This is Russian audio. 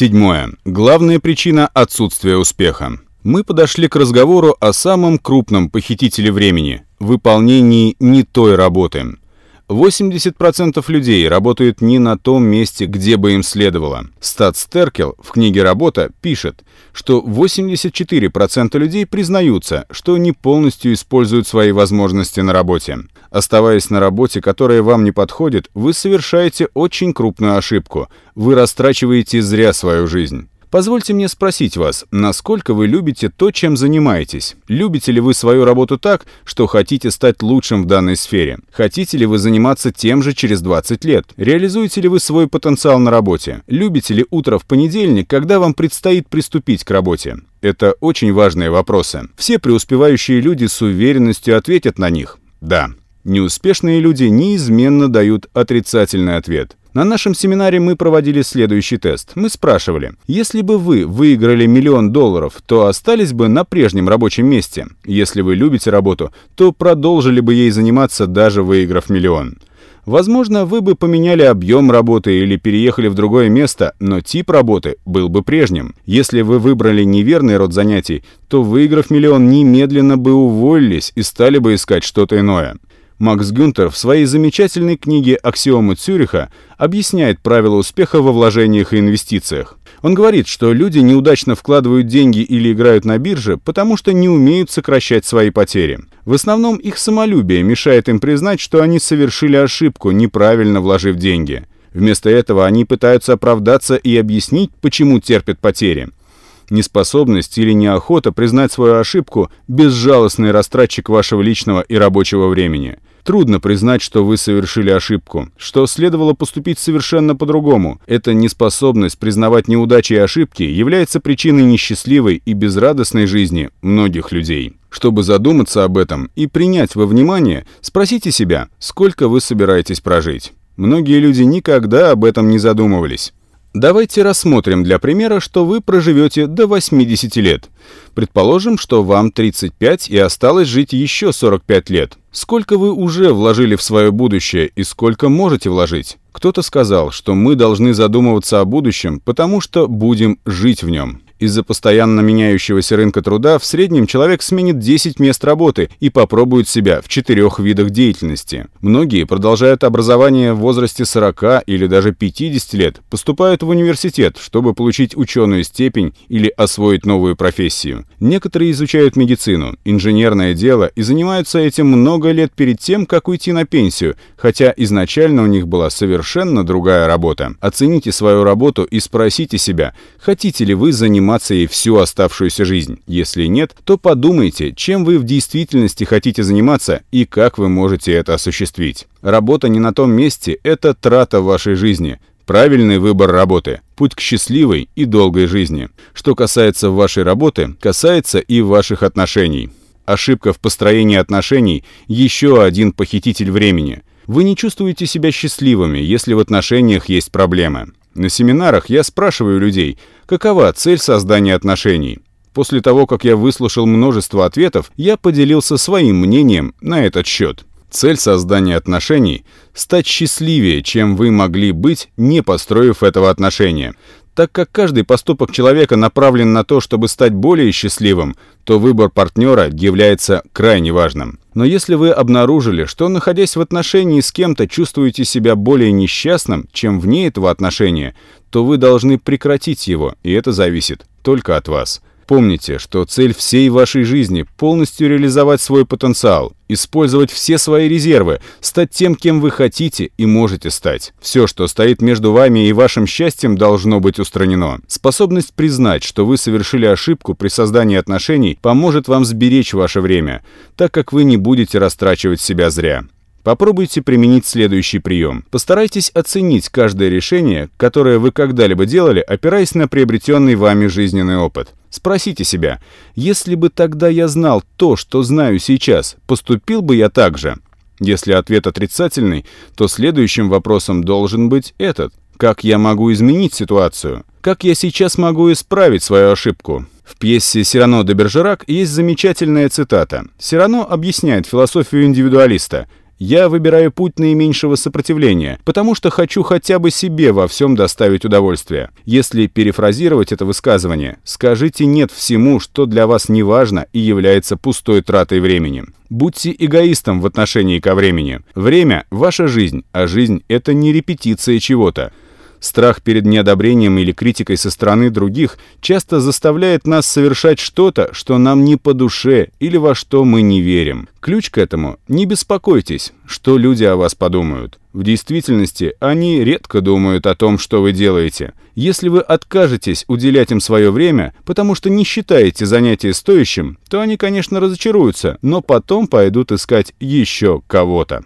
Седьмое. Главная причина отсутствия успеха. Мы подошли к разговору о самом крупном похитителе времени – выполнении не той работы. 80% людей работают не на том месте, где бы им следовало. Стат Стеркел в книге «Работа» пишет, что 84% людей признаются, что не полностью используют свои возможности на работе. Оставаясь на работе, которая вам не подходит, вы совершаете очень крупную ошибку. Вы растрачиваете зря свою жизнь. Позвольте мне спросить вас, насколько вы любите то, чем занимаетесь? Любите ли вы свою работу так, что хотите стать лучшим в данной сфере? Хотите ли вы заниматься тем же через 20 лет? Реализуете ли вы свой потенциал на работе? Любите ли утро в понедельник, когда вам предстоит приступить к работе? Это очень важные вопросы. Все преуспевающие люди с уверенностью ответят на них. Да. Неуспешные люди неизменно дают отрицательный ответ. На нашем семинаре мы проводили следующий тест. Мы спрашивали, если бы вы выиграли миллион долларов, то остались бы на прежнем рабочем месте. Если вы любите работу, то продолжили бы ей заниматься, даже выиграв миллион. Возможно, вы бы поменяли объем работы или переехали в другое место, но тип работы был бы прежним. Если вы выбрали неверный род занятий, то, выиграв миллион, немедленно бы уволились и стали бы искать что-то иное. Макс Гюнтер в своей замечательной книге «Аксиомы Цюриха» объясняет правила успеха во вложениях и инвестициях. Он говорит, что люди неудачно вкладывают деньги или играют на бирже, потому что не умеют сокращать свои потери. В основном их самолюбие мешает им признать, что они совершили ошибку, неправильно вложив деньги. Вместо этого они пытаются оправдаться и объяснить, почему терпят потери. Неспособность или неохота признать свою ошибку – безжалостный растратчик вашего личного и рабочего времени – Трудно признать, что вы совершили ошибку, что следовало поступить совершенно по-другому. Эта неспособность признавать неудачи и ошибки является причиной несчастливой и безрадостной жизни многих людей. Чтобы задуматься об этом и принять во внимание, спросите себя, сколько вы собираетесь прожить. Многие люди никогда об этом не задумывались. Давайте рассмотрим для примера, что вы проживете до 80 лет. Предположим, что вам 35 и осталось жить еще 45 лет. Сколько вы уже вложили в свое будущее и сколько можете вложить? Кто-то сказал, что мы должны задумываться о будущем, потому что будем жить в нем. Из-за постоянно меняющегося рынка труда в среднем человек сменит 10 мест работы и попробует себя в четырех видах деятельности. Многие продолжают образование в возрасте 40 или даже 50 лет, поступают в университет, чтобы получить ученую степень или освоить новую профессию. Некоторые изучают медицину, инженерное дело и занимаются этим много лет перед тем, как уйти на пенсию, хотя изначально у них была совершенно другая работа. Оцените свою работу и спросите себя, хотите ли вы заниматься заниматься ей всю оставшуюся жизнь. Если нет, то подумайте, чем вы в действительности хотите заниматься и как вы можете это осуществить. Работа не на том месте – это трата вашей жизни. Правильный выбор работы – путь к счастливой и долгой жизни. Что касается вашей работы, касается и ваших отношений. Ошибка в построении отношений – еще один похититель времени. Вы не чувствуете себя счастливыми, если в отношениях есть проблемы. На семинарах я спрашиваю людей, какова цель создания отношений. После того, как я выслушал множество ответов, я поделился своим мнением на этот счет. Цель создания отношений – стать счастливее, чем вы могли быть, не построив этого отношения. Так как каждый поступок человека направлен на то, чтобы стать более счастливым, то выбор партнера является крайне важным. Но если вы обнаружили, что, находясь в отношении с кем-то, чувствуете себя более несчастным, чем вне этого отношения, то вы должны прекратить его, и это зависит только от вас. Помните, что цель всей вашей жизни – полностью реализовать свой потенциал, использовать все свои резервы, стать тем, кем вы хотите и можете стать. Все, что стоит между вами и вашим счастьем, должно быть устранено. Способность признать, что вы совершили ошибку при создании отношений, поможет вам сберечь ваше время, так как вы не будете растрачивать себя зря. Попробуйте применить следующий прием. Постарайтесь оценить каждое решение, которое вы когда-либо делали, опираясь на приобретенный вами жизненный опыт. Спросите себя, если бы тогда я знал то, что знаю сейчас, поступил бы я так же? Если ответ отрицательный, то следующим вопросом должен быть этот. Как я могу изменить ситуацию? Как я сейчас могу исправить свою ошибку? В пьесе «Сирано де Бержерак» есть замечательная цитата. Сирано объясняет философию индивидуалиста – Я выбираю путь наименьшего сопротивления, потому что хочу хотя бы себе во всем доставить удовольствие. Если перефразировать это высказывание, скажите «нет» всему, что для вас не важно и является пустой тратой времени. Будьте эгоистом в отношении ко времени. Время – ваша жизнь, а жизнь – это не репетиция чего-то. Страх перед неодобрением или критикой со стороны других часто заставляет нас совершать что-то, что нам не по душе или во что мы не верим. Ключ к этому – не беспокойтесь, что люди о вас подумают. В действительности они редко думают о том, что вы делаете. Если вы откажетесь уделять им свое время, потому что не считаете занятие стоящим, то они, конечно, разочаруются, но потом пойдут искать еще кого-то.